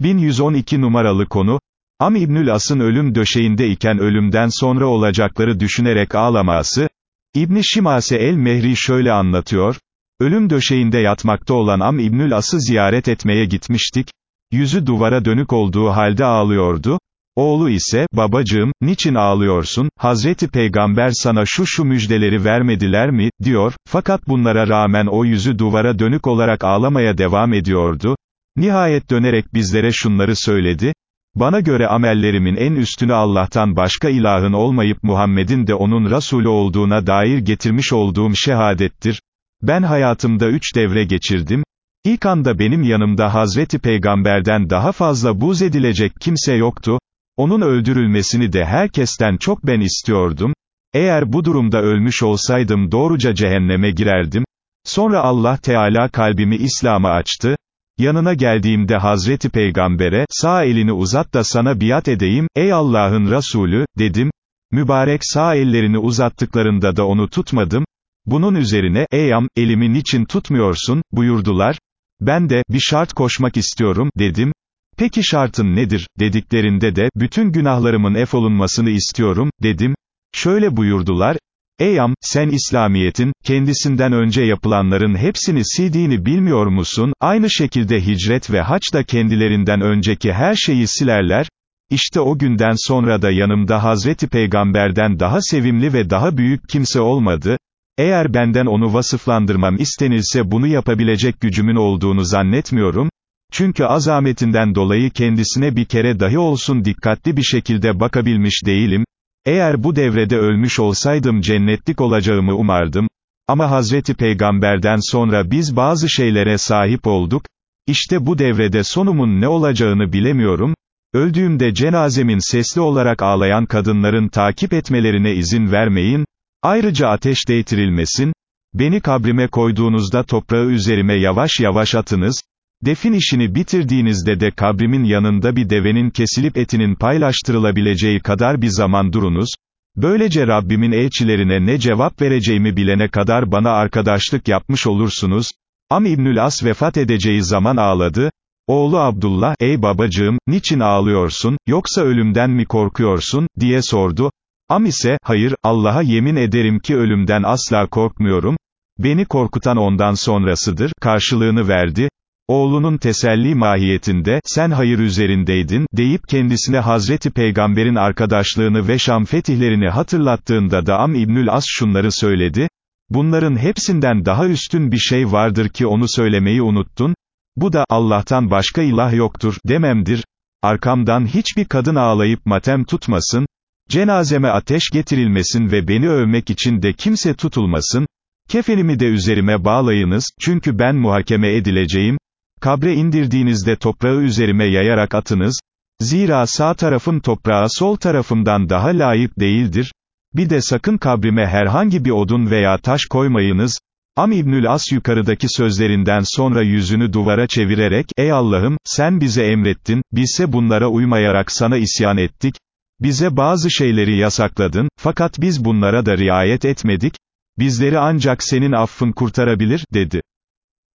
1112 numaralı konu, Am İbnül As'ın ölüm döşeğinde iken ölümden sonra olacakları düşünerek ağlaması, İbni Şimase el-Mehri şöyle anlatıyor, ölüm döşeğinde yatmakta olan Am İbnül As'ı ziyaret etmeye gitmiştik, yüzü duvara dönük olduğu halde ağlıyordu, oğlu ise, babacığım, niçin ağlıyorsun, Hazreti Peygamber sana şu şu müjdeleri vermediler mi, diyor, fakat bunlara rağmen o yüzü duvara dönük olarak ağlamaya devam ediyordu, nihayet dönerek bizlere şunları söyledi, bana göre amellerimin en üstünü Allah'tan başka ilahın olmayıp Muhammed'in de onun Resulü olduğuna dair getirmiş olduğum şehadettir. Ben hayatımda üç devre geçirdim. İlk anda benim yanımda Hazreti Peygamber'den daha fazla buz edilecek kimse yoktu. Onun öldürülmesini de herkesten çok ben istiyordum. Eğer bu durumda ölmüş olsaydım doğruca cehenneme girerdim. Sonra Allah Teala kalbimi İslam'a açtı. Yanına geldiğimde Hazreti Peygamber'e, sağ elini uzat da sana biat edeyim, ey Allah'ın Resulü, dedim. Mübarek sağ ellerini uzattıklarında da onu tutmadım. Bunun üzerine, ey am, elimi niçin tutmuyorsun, buyurdular. Ben de, bir şart koşmak istiyorum, dedim. Peki şartın nedir, dediklerinde de, bütün günahlarımın efolunmasını istiyorum, dedim. Şöyle buyurdular, Ey am, sen İslamiyet'in, kendisinden önce yapılanların hepsini sildiğini bilmiyor musun, aynı şekilde hicret ve haç da kendilerinden önceki her şeyi silerler, İşte o günden sonra da yanımda Hazreti Peygamber'den daha sevimli ve daha büyük kimse olmadı, eğer benden onu vasıflandırmam istenilse bunu yapabilecek gücümün olduğunu zannetmiyorum, çünkü azametinden dolayı kendisine bir kere dahi olsun dikkatli bir şekilde bakabilmiş değilim, eğer bu devrede ölmüş olsaydım cennetlik olacağımı umardım, ama Hazreti Peygamber'den sonra biz bazı şeylere sahip olduk, işte bu devrede sonumun ne olacağını bilemiyorum, öldüğümde cenazemin sesli olarak ağlayan kadınların takip etmelerine izin vermeyin, ayrıca ateş değtirilmesin, beni kabrime koyduğunuzda toprağı üzerime yavaş yavaş atınız, Defin işini bitirdiğinizde de kabrimin yanında bir devenin kesilip etinin paylaştırılabileceği kadar bir zaman durunuz, böylece Rabbimin elçilerine ne cevap vereceğimi bilene kadar bana arkadaşlık yapmış olursunuz, Am İbnül As vefat edeceği zaman ağladı, oğlu Abdullah, ey babacığım, niçin ağlıyorsun, yoksa ölümden mi korkuyorsun, diye sordu, Am ise, hayır, Allah'a yemin ederim ki ölümden asla korkmuyorum, beni korkutan ondan sonrasıdır, karşılığını verdi, oğlunun teselli mahiyetinde, sen hayır üzerindeydin, deyip kendisine Hazreti Peygamber'in arkadaşlığını ve Şam fetihlerini hatırlattığında da Am İbnül As şunları söyledi, bunların hepsinden daha üstün bir şey vardır ki onu söylemeyi unuttun, bu da, Allah'tan başka ilah yoktur, dememdir, arkamdan hiçbir kadın ağlayıp matem tutmasın, cenazeme ateş getirilmesin ve beni övmek için de kimse tutulmasın, kefenimi de üzerime bağlayınız, çünkü ben muhakeme edileceğim, Kabre indirdiğinizde toprağı üzerime yayarak atınız, zira sağ tarafım toprağa sol tarafımdan daha layık değildir, bir de sakın kabrime herhangi bir odun veya taş koymayınız, Am İbnül As yukarıdaki sözlerinden sonra yüzünü duvara çevirerek, ey Allah'ım, sen bize emrettin, bizse bunlara uymayarak sana isyan ettik, bize bazı şeyleri yasakladın, fakat biz bunlara da riayet etmedik, bizleri ancak senin affın kurtarabilir, dedi.